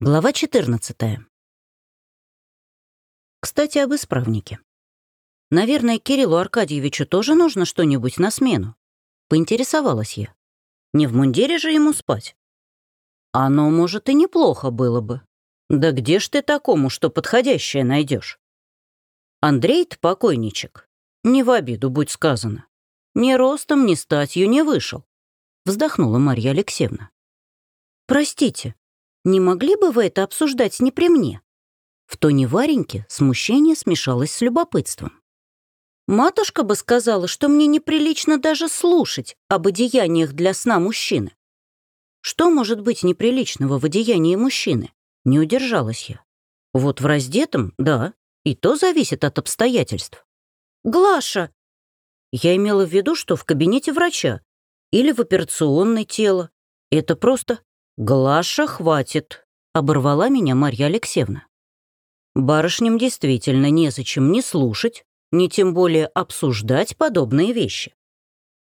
Глава 14. Кстати, об исправнике. Наверное, Кириллу Аркадьевичу тоже нужно что-нибудь на смену. Поинтересовалась я. Не в мундире же ему спать. Оно, может, и неплохо было бы. Да где ж ты такому, что подходящее найдешь? Андрей-то покойничек. Не в обиду, будь сказано. Ни ростом, ни статью не вышел. Вздохнула Марья Алексеевна. Простите, не могли бы вы это обсуждать не при мне?» В тоне Вареньки смущение смешалось с любопытством. «Матушка бы сказала, что мне неприлично даже слушать об одеяниях для сна мужчины». «Что может быть неприличного в одеянии мужчины?» Не удержалась я. «Вот в раздетом, да, и то зависит от обстоятельств». «Глаша!» Я имела в виду, что в кабинете врача или в операционной тело. Это просто «Глаша, хватит!» — оборвала меня Марья Алексеевна. Барышням действительно незачем ни слушать, ни тем более обсуждать подобные вещи.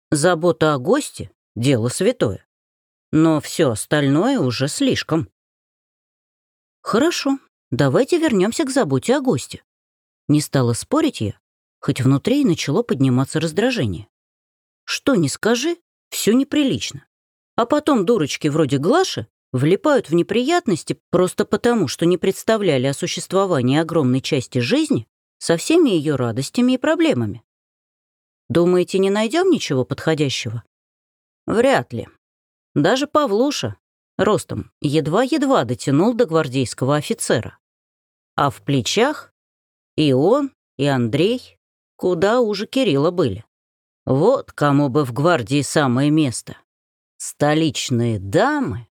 Забота о госте — дело святое. Но все остальное уже слишком. Хорошо, давайте вернемся к заботе о госте. Не стала спорить я, хоть внутри и начало подниматься раздражение. Что не скажи, все неприлично. А потом дурочки вроде Глаши влипают в неприятности просто потому, что не представляли о существовании огромной части жизни со всеми ее радостями и проблемами. Думаете, не найдем ничего подходящего? Вряд ли. Даже Павлуша, ростом, едва-едва дотянул до гвардейского офицера. А в плечах и он, и Андрей куда уже Кирилла были. Вот кому бы в гвардии самое место. Столичные дамы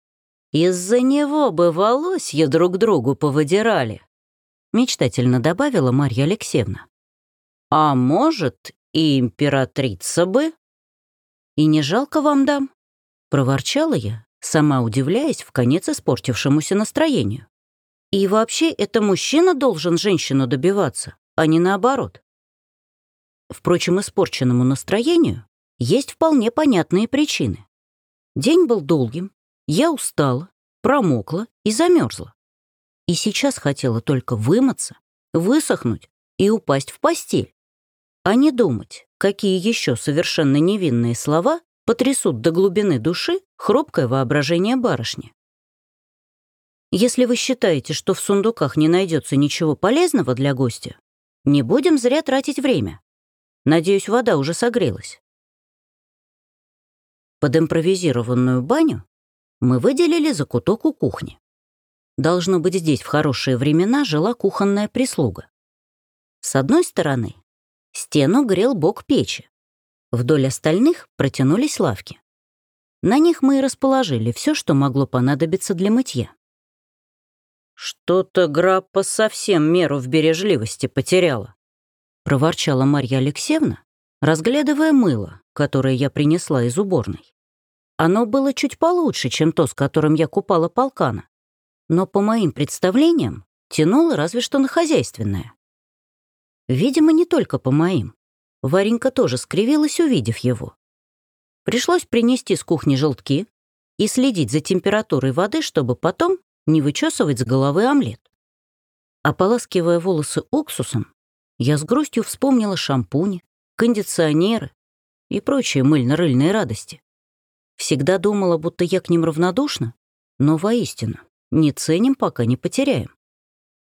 из-за него бы волосья друг другу повыдирали, мечтательно добавила Марья Алексеевна. А может, и императрица бы? И не жалко вам дам? Проворчала я, сама удивляясь в конец испортившемуся настроению. И вообще, это мужчина должен женщину добиваться, а не наоборот. Впрочем, испорченному настроению есть вполне понятные причины. День был долгим, я устала, промокла и замерзла. И сейчас хотела только вымыться, высохнуть и упасть в постель, а не думать, какие еще совершенно невинные слова потрясут до глубины души хрупкое воображение барышни. Если вы считаете, что в сундуках не найдется ничего полезного для гостя, не будем зря тратить время. Надеюсь, вода уже согрелась. Под импровизированную баню мы выделили закуток у кухни. Должно быть, здесь в хорошие времена жила кухонная прислуга. С одной стороны стену грел бок печи. Вдоль остальных протянулись лавки. На них мы и расположили все, что могло понадобиться для мытья. «Что-то Граппа совсем меру в бережливости потеряла», — проворчала Марья Алексеевна, разглядывая мыло, которое я принесла из уборной. Оно было чуть получше, чем то, с которым я купала полкана, но, по моим представлениям, тянуло разве что на хозяйственное. Видимо, не только по моим. Варенька тоже скривилась, увидев его. Пришлось принести с кухни желтки и следить за температурой воды, чтобы потом не вычесывать с головы омлет. Ополаскивая волосы уксусом, я с грустью вспомнила шампуни, кондиционеры и прочие мыльно-рыльные радости. Всегда думала, будто я к ним равнодушна, но воистину не ценим, пока не потеряем.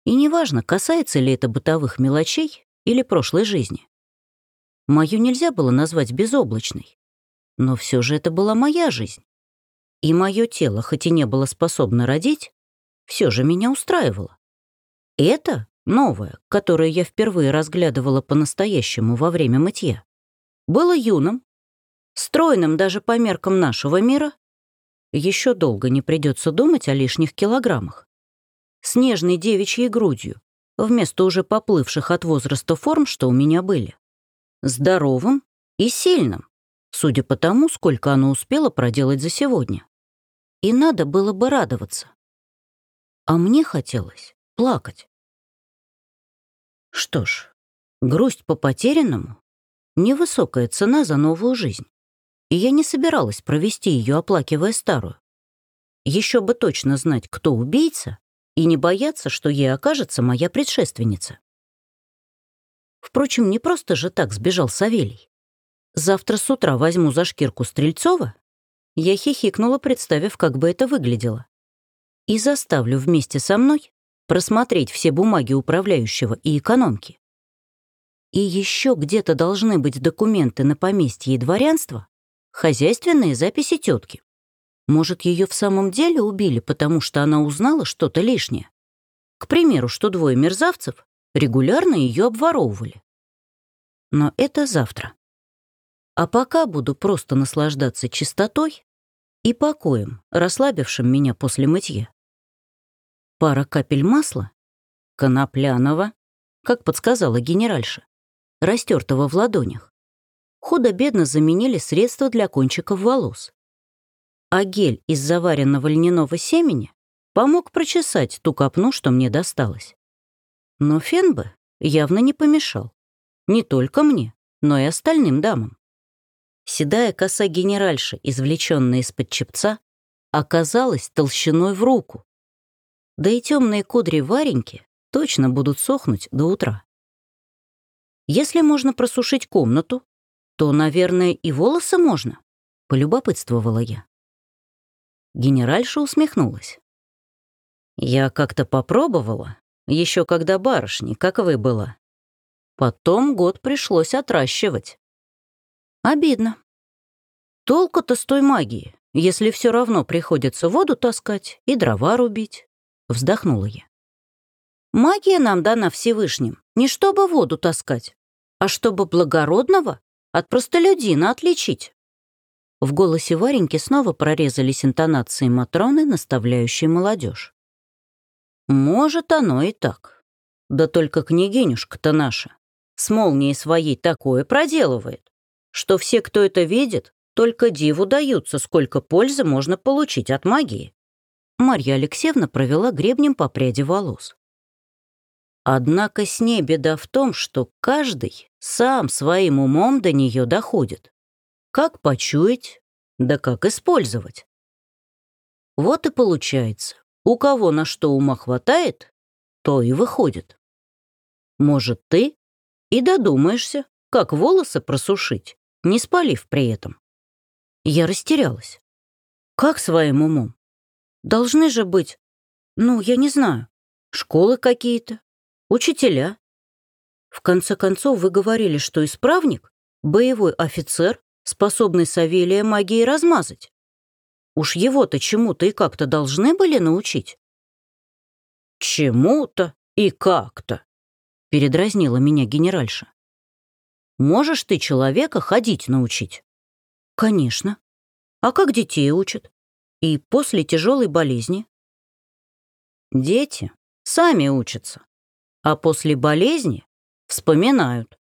И неважно, касается ли это бытовых мелочей или прошлой жизни. Мою нельзя было назвать безоблачной, но все же это была моя жизнь. И мое тело, хоть и не было способно родить, все же меня устраивало. Это новое, которое я впервые разглядывала по-настоящему во время мытья, было юным, стройным даже по меркам нашего мира. Еще долго не придется думать о лишних килограммах. С нежной девичьей грудью, вместо уже поплывших от возраста форм, что у меня были. Здоровым и сильным, судя по тому, сколько оно успело проделать за сегодня. И надо было бы радоваться. А мне хотелось плакать. Что ж, грусть по потерянному — невысокая цена за новую жизнь, и я не собиралась провести ее, оплакивая старую. Еще бы точно знать, кто убийца, и не бояться, что ей окажется моя предшественница. Впрочем, не просто же так сбежал Савелий. Завтра с утра возьму за шкирку Стрельцова. Я хихикнула, представив, как бы это выглядело. И заставлю вместе со мной просмотреть все бумаги управляющего и экономки. И еще где-то должны быть документы на поместье и дворянство, хозяйственные записи тетки. Может, ее в самом деле убили, потому что она узнала что-то лишнее? К примеру, что двое мерзавцев регулярно ее обворовывали. Но это завтра. А пока буду просто наслаждаться чистотой и покоем, расслабившим меня после мытья. Пара капель масла, конопляного, как подсказала генеральша, растертого в ладонях, худо-бедно заменили средства для кончиков волос. А гель из заваренного льняного семени помог прочесать ту копну, что мне досталось. Но фен бы явно не помешал. Не только мне, но и остальным дамам. Седая коса генеральши, извлеченная из-под чепца, оказалась толщиной в руку. Да и темные кудри Вареньки точно будут сохнуть до утра. Если можно просушить комнату, то, наверное, и волосы можно, полюбопытствовала я. Генеральша усмехнулась. Я как-то попробовала, еще когда барышни, как вы была. Потом год пришлось отращивать. Обидно. Толку-то с той магии, если все равно приходится воду таскать и дрова рубить. Вздохнула я. Магия нам дана Всевышним не чтобы воду таскать, а чтобы благородного от простолюдина отличить. В голосе Вареньки снова прорезались интонации Матроны, наставляющей молодежь. Может, оно и так. Да только княгинюшка-то наша с молнией своей такое проделывает, что все, кто это видит, только диву даются, сколько пользы можно получить от магии. Марья Алексеевна провела гребнем по пряди волос. Однако с ней беда в том, что каждый сам своим умом до нее доходит. Как почуять, да как использовать. Вот и получается, у кого на что ума хватает, то и выходит. Может, ты и додумаешься, как волосы просушить, не спалив при этом. Я растерялась. Как своим умом? Должны же быть, ну, я не знаю, школы какие-то, учителя. В конце концов, вы говорили, что исправник — боевой офицер, способный Савелия магией размазать. Уж его-то чему-то и как-то должны были научить. Чему-то и как-то, передразнила меня генеральша. Можешь ты человека ходить научить? Конечно. А как детей учат? И после тяжелой болезни? Дети сами учатся а после болезни вспоминают.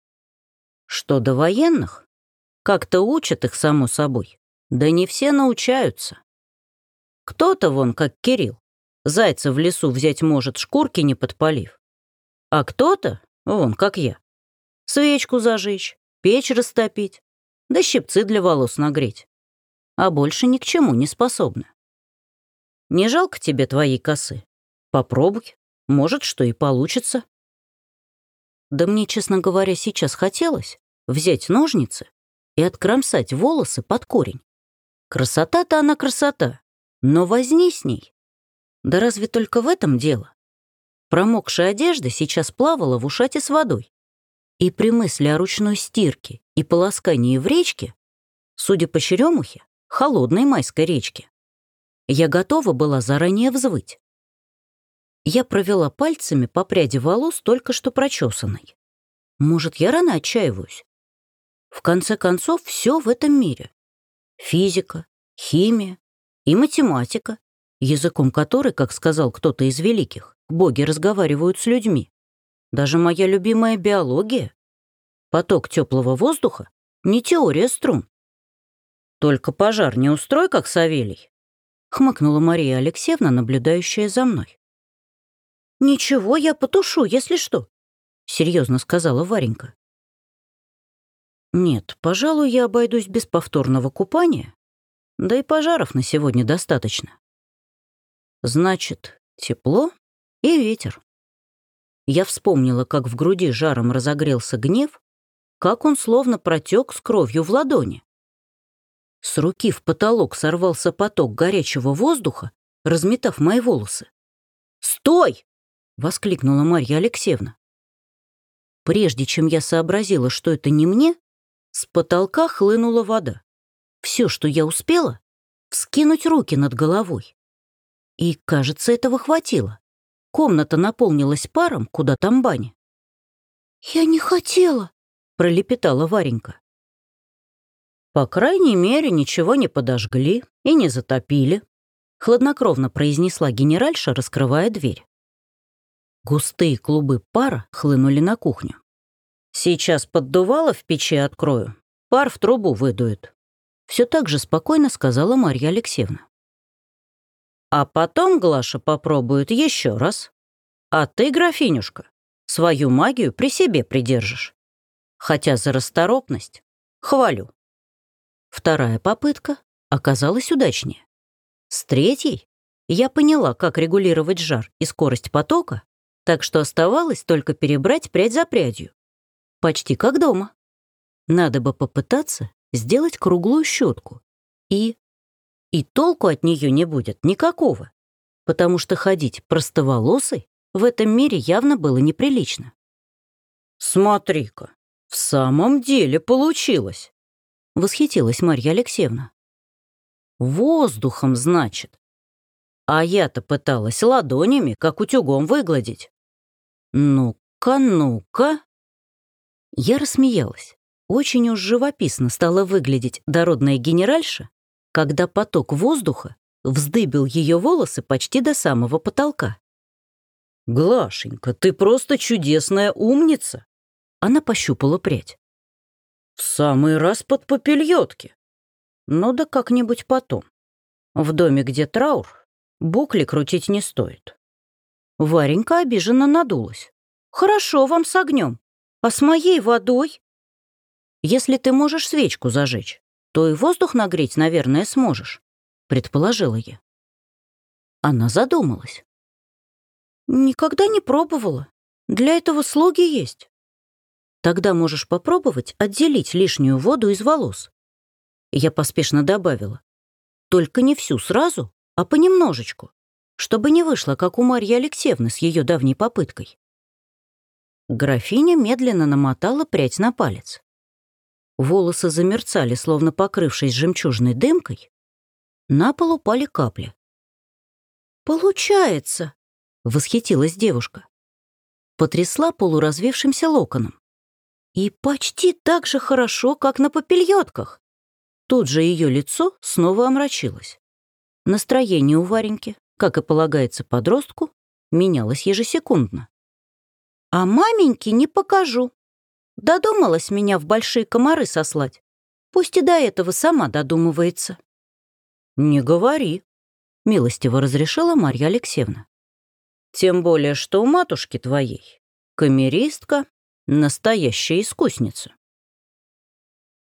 Что до военных, как-то учат их, само собой, да не все научаются. Кто-то вон, как Кирилл, зайца в лесу взять может, шкурки не подпалив. А кто-то, вон, как я, свечку зажечь, печь растопить, да щипцы для волос нагреть. А больше ни к чему не способны. Не жалко тебе твоей косы? Попробуй. Может, что и получится. Да мне, честно говоря, сейчас хотелось взять ножницы и откромсать волосы под корень. Красота-то она красота, но возни с ней. Да разве только в этом дело? Промокшая одежда сейчас плавала в ушате с водой. И при мысли о ручной стирке и полоскании в речке, судя по черемухе, холодной майской речке, я готова была заранее взвыть. Я провела пальцами по пряди волос, только что прочесанной. Может, я рано отчаиваюсь? В конце концов, все в этом мире. Физика, химия и математика, языком которой, как сказал кто-то из великих, боги разговаривают с людьми. Даже моя любимая биология. Поток теплого воздуха — не теория струн. Только пожар не устрой, как Савелий, — хмыкнула Мария Алексеевна, наблюдающая за мной. «Ничего, я потушу, если что», — серьезно сказала Варенька. «Нет, пожалуй, я обойдусь без повторного купания. Да и пожаров на сегодня достаточно. Значит, тепло и ветер. Я вспомнила, как в груди жаром разогрелся гнев, как он словно протек с кровью в ладони. С руки в потолок сорвался поток горячего воздуха, разметав мои волосы. «Стой!» — воскликнула Марья Алексеевна. Прежде чем я сообразила, что это не мне, с потолка хлынула вода. Все, что я успела, вскинуть руки над головой. И, кажется, этого хватило. Комната наполнилась паром, куда там баня. «Я не хотела», — пролепетала Варенька. «По крайней мере, ничего не подожгли и не затопили», — хладнокровно произнесла генеральша, раскрывая дверь. Густые клубы пара хлынули на кухню. «Сейчас поддувало в печи открою, пар в трубу выдует», — все так же спокойно сказала Марья Алексеевна. А потом Глаша попробует еще раз. А ты, графинюшка, свою магию при себе придержишь. Хотя за расторопность хвалю. Вторая попытка оказалась удачнее. С третьей я поняла, как регулировать жар и скорость потока, так что оставалось только перебрать прядь за прядью. Почти как дома. Надо бы попытаться сделать круглую щетку и и толку от нее не будет никакого, потому что ходить простоволосой в этом мире явно было неприлично. «Смотри-ка, в самом деле получилось!» — восхитилась Марья Алексеевна. «Воздухом, значит. А я-то пыталась ладонями, как утюгом выгладить. Ну-ка, ну-ка!» Я рассмеялась. Очень уж живописно стала выглядеть дородная генеральша, когда поток воздуха вздыбил ее волосы почти до самого потолка. «Глашенька, ты просто чудесная умница!» Она пощупала прядь. «В самый раз под попельотки. Ну да как-нибудь потом. В доме, где траур, букли крутить не стоит». Варенька обиженно надулась. «Хорошо вам с огнем, а с моей водой?» «Если ты можешь свечку зажечь, то и воздух нагреть, наверное, сможешь», — предположила я. Она задумалась. «Никогда не пробовала. Для этого слуги есть». «Тогда можешь попробовать отделить лишнюю воду из волос». Я поспешно добавила. «Только не всю сразу, а понемножечку, чтобы не вышло, как у Марьи Алексеевны с ее давней попыткой». Графиня медленно намотала прядь на палец. Волосы замерцали, словно покрывшись жемчужной дымкой. На пол упали капли. «Получается!» — восхитилась девушка. Потрясла полуразвившимся локоном. «И почти так же хорошо, как на попельотках!» Тут же ее лицо снова омрачилось. Настроение у Вареньки, как и полагается подростку, менялось ежесекундно. «А маменьке не покажу», Додумалась меня в большие комары сослать. Пусть и до этого сама додумывается. «Не говори», — милостиво разрешила Марья Алексеевна. «Тем более, что у матушки твоей камеристка — настоящая искусница».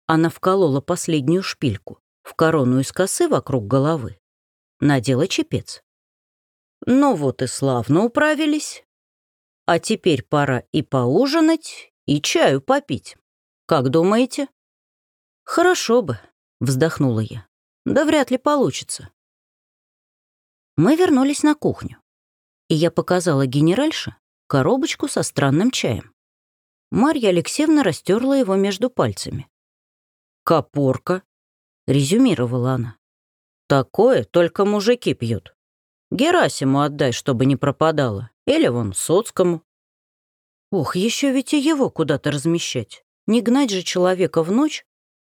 Она вколола последнюю шпильку в корону из косы вокруг головы, надела чепец. «Ну вот и славно управились. А теперь пора и поужинать, и чаю попить. Как думаете?» «Хорошо бы», — вздохнула я. «Да вряд ли получится». Мы вернулись на кухню, и я показала генеральше коробочку со странным чаем. Марья Алексеевна растерла его между пальцами. «Копорка», — резюмировала она. «Такое только мужики пьют. Герасиму отдай, чтобы не пропадало, или вон Соцкому». Ох, еще ведь и его куда-то размещать. Не гнать же человека в ночь,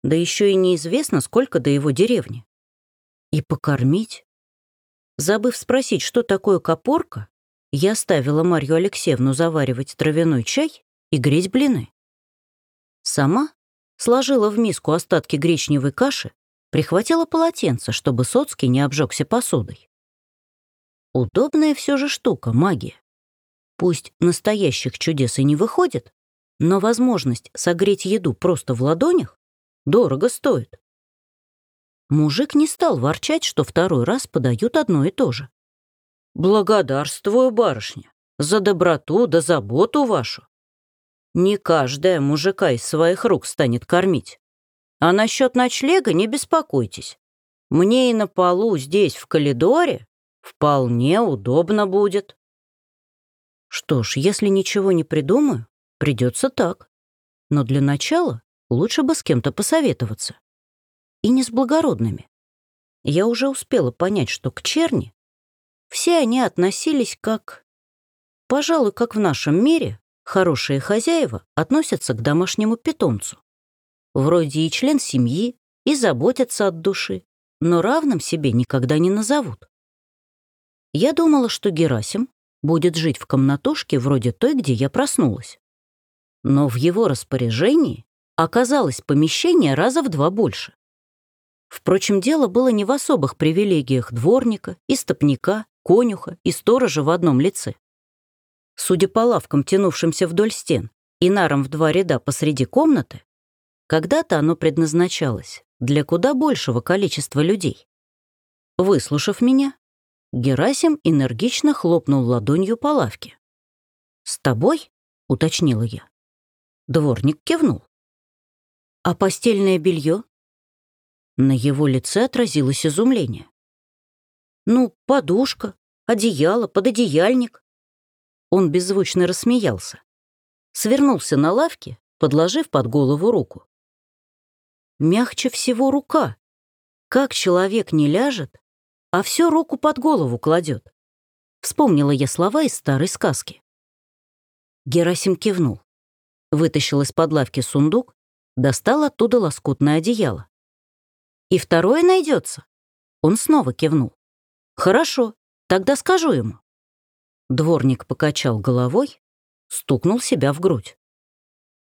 да еще и неизвестно, сколько до его деревни. И покормить? Забыв спросить, что такое копорка, я оставила Марью Алексеевну заваривать травяной чай и греть блины. Сама сложила в миску остатки гречневой каши, прихватила полотенце, чтобы Соцкий не обжегся посудой. Удобная все же штука, магия. Пусть настоящих чудес и не выходит, но возможность согреть еду просто в ладонях дорого стоит. Мужик не стал ворчать, что второй раз подают одно и то же. Благодарствую, барышня, за доброту да заботу вашу. Не каждая мужика из своих рук станет кормить. А насчет ночлега не беспокойтесь. Мне и на полу здесь, в коридоре, вполне удобно будет. Что ж, если ничего не придумаю, придется так. Но для начала лучше бы с кем-то посоветоваться. И не с благородными. Я уже успела понять, что к черни все они относились как... Пожалуй, как в нашем мире хорошие хозяева относятся к домашнему питомцу. Вроде и член семьи, и заботятся от души, но равным себе никогда не назовут. Я думала, что Герасим будет жить в комнатушке вроде той, где я проснулась. Но в его распоряжении оказалось помещение раза в два больше. Впрочем, дело было не в особых привилегиях дворника, истопника, конюха и сторожа в одном лице. Судя по лавкам, тянувшимся вдоль стен, и нарам в два ряда посреди комнаты, когда-то оно предназначалось для куда большего количества людей. Выслушав меня, Герасим энергично хлопнул ладонью по лавке. «С тобой?» — уточнила я. Дворник кивнул. «А постельное белье?» На его лице отразилось изумление. «Ну, подушка, одеяло, пододеяльник». Он беззвучно рассмеялся. Свернулся на лавке, подложив под голову руку. Мягче всего рука. Как человек не ляжет, а всю руку под голову кладет. Вспомнила я слова из старой сказки. Герасим кивнул. Вытащил из-под лавки сундук, достал оттуда лоскутное одеяло. «И второе найдется. Он снова кивнул. «Хорошо, тогда скажу ему». Дворник покачал головой, стукнул себя в грудь.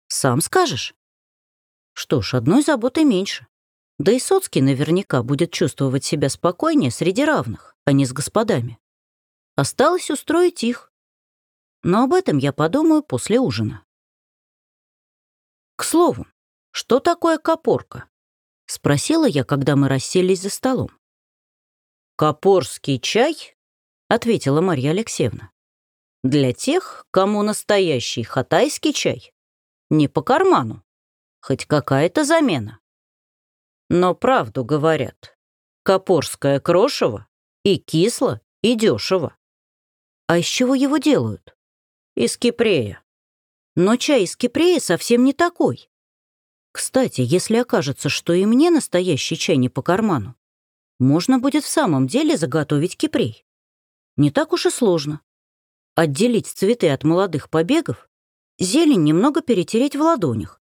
«Сам скажешь?» Что ж, одной заботы меньше. Да и Соцкий наверняка будет чувствовать себя спокойнее среди равных, а не с господами. Осталось устроить их. Но об этом я подумаю после ужина. К слову, что такое копорка? Спросила я, когда мы расселись за столом. «Копорский чай?» — ответила Марья Алексеевна. «Для тех, кому настоящий хатайский чай не по карману, хоть какая-то замена. Но правду говорят. Копорское крошево и кисло, и дешево. А из чего его делают? Из кипрея. Но чай из кипрея совсем не такой. Кстати, если окажется, что и мне настоящий чай не по карману, можно будет в самом деле заготовить кипрей. Не так уж и сложно. Отделить цветы от молодых побегов, зелень немного перетереть в ладонях,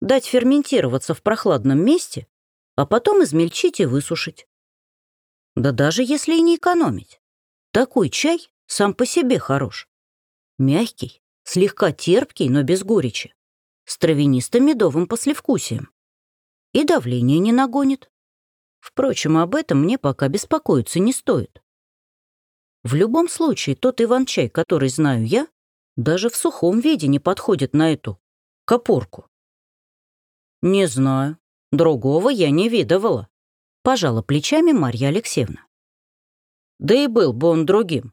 дать ферментироваться в прохладном месте а потом измельчить и высушить. Да даже если и не экономить. Такой чай сам по себе хорош. Мягкий, слегка терпкий, но без горечи. С травянисто-медовым послевкусием. И давление не нагонит. Впрочем, об этом мне пока беспокоиться не стоит. В любом случае, тот иван-чай, который знаю я, даже в сухом виде не подходит на эту копорку. Не знаю, Другого я не видывала», — пожала плечами Марья Алексеевна. «Да и был бы он другим.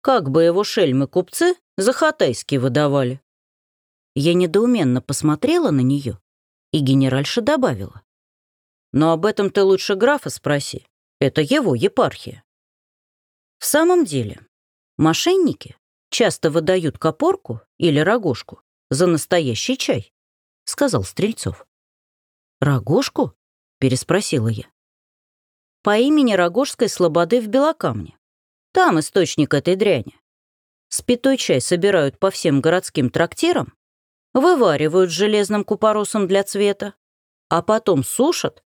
Как бы его шельмы-купцы за хатайски выдавали». Я недоуменно посмотрела на нее, и генеральша добавила. «Но об этом ты лучше графа спроси. Это его епархия». В самом деле, мошенники часто выдают копорку или рогожку за настоящий чай, сказал Стрельцов. «Рогожку?» — переспросила я. «По имени Рогожской слободы в Белокамне. Там источник этой дряни. Спитой чай собирают по всем городским трактирам, вываривают с железным купоросом для цвета, а потом сушат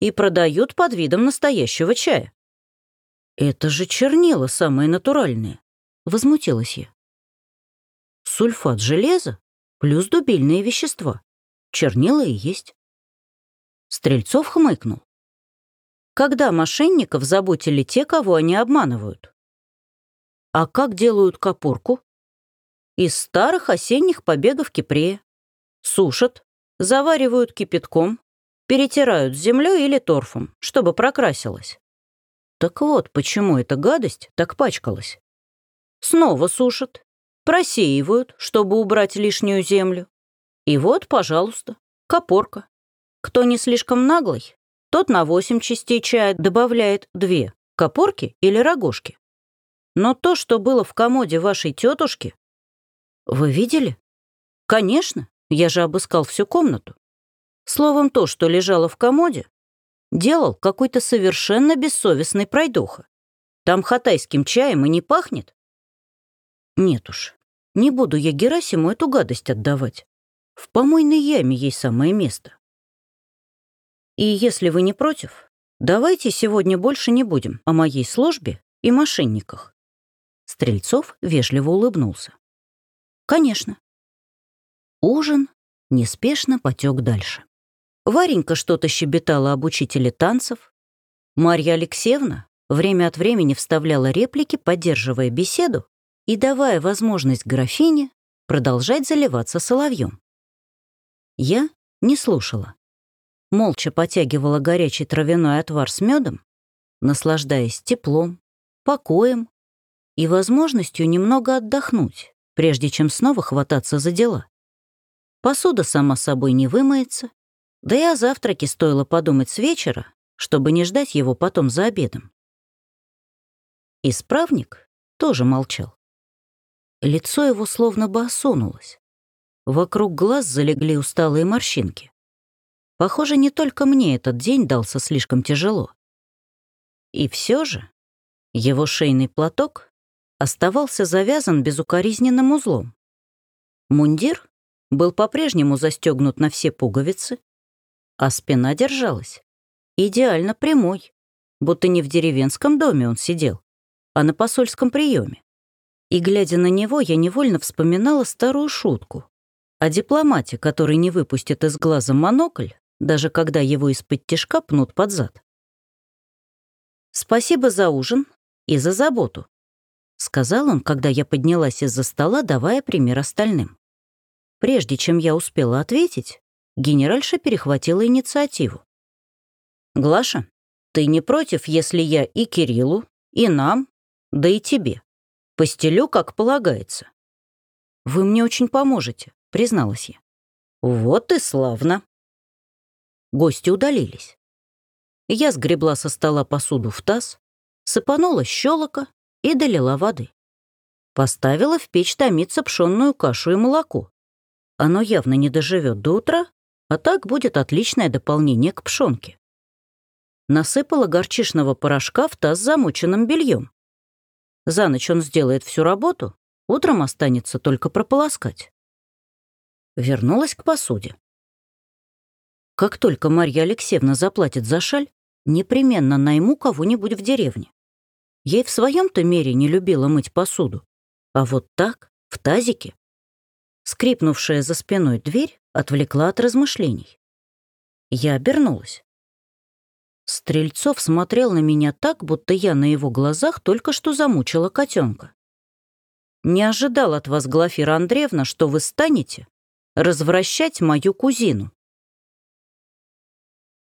и продают под видом настоящего чая. «Это же чернила самые натуральные», — возмутилась я. «Сульфат железа плюс дубильные вещества. Чернила и есть. Стрельцов хмыкнул. Когда мошенников заботили те, кого они обманывают? А как делают копорку? Из старых осенних побегов кипрея. Сушат, заваривают кипятком, перетирают землей или торфом, чтобы прокрасилась. Так вот, почему эта гадость так пачкалась, снова сушат, просеивают, чтобы убрать лишнюю землю. И вот, пожалуйста, копорка. Кто не слишком наглый, тот на восемь частей чая добавляет две копорки или рогожки. Но то, что было в комоде вашей тетушки... Вы видели? Конечно, я же обыскал всю комнату. Словом, то, что лежало в комоде, делал какой-то совершенно бессовестный пройдоха. Там хатайским чаем и не пахнет. Нет уж, не буду я Герасиму эту гадость отдавать. В помойной яме ей самое место. И если вы не против, давайте сегодня больше не будем о моей службе и мошенниках. Стрельцов вежливо улыбнулся. Конечно. Ужин неспешно потек дальше. Варенька что-то щебетала об учителе танцев. Марья Алексеевна время от времени вставляла реплики, поддерживая беседу и давая возможность графине продолжать заливаться соловьем. Я не слушала. Молча потягивала горячий травяной отвар с медом, наслаждаясь теплом, покоем и возможностью немного отдохнуть, прежде чем снова хвататься за дела. Посуда сама собой не вымоется, да и о завтраке стоило подумать с вечера, чтобы не ждать его потом за обедом. Исправник тоже молчал. Лицо его словно бы осунулось. Вокруг глаз залегли усталые морщинки. Похоже, не только мне этот день дался слишком тяжело. И все же его шейный платок оставался завязан безукоризненным узлом. Мундир был по-прежнему застегнут на все пуговицы, а спина держалась. Идеально прямой, будто не в деревенском доме он сидел, а на посольском приеме. И, глядя на него, я невольно вспоминала старую шутку о дипломате, который не выпустит из глаза монокль, даже когда его из-под тишка пнут под зад. «Спасибо за ужин и за заботу», — сказал он, когда я поднялась из-за стола, давая пример остальным. Прежде чем я успела ответить, генеральша перехватила инициативу. «Глаша, ты не против, если я и Кириллу, и нам, да и тебе постелю, как полагается?» «Вы мне очень поможете», — призналась я. «Вот и славно». Гости удалились. Я сгребла со стола посуду в таз, сыпанула щелока и долила воды. Поставила в печь томиться пшенную кашу и молоко. Оно явно не доживет до утра, а так будет отличное дополнение к пшенке. Насыпала горчишного порошка в таз с замоченным бельем. За ночь он сделает всю работу, утром останется только прополоскать. Вернулась к посуде. Как только Марья Алексеевна заплатит за шаль, непременно найму кого-нибудь в деревне. Ей в своем-то мере не любила мыть посуду, а вот так, в тазике. Скрипнувшая за спиной дверь отвлекла от размышлений. Я обернулась. Стрельцов смотрел на меня так, будто я на его глазах только что замучила котенка. «Не ожидал от вас, Глафира Андреевна, что вы станете развращать мою кузину».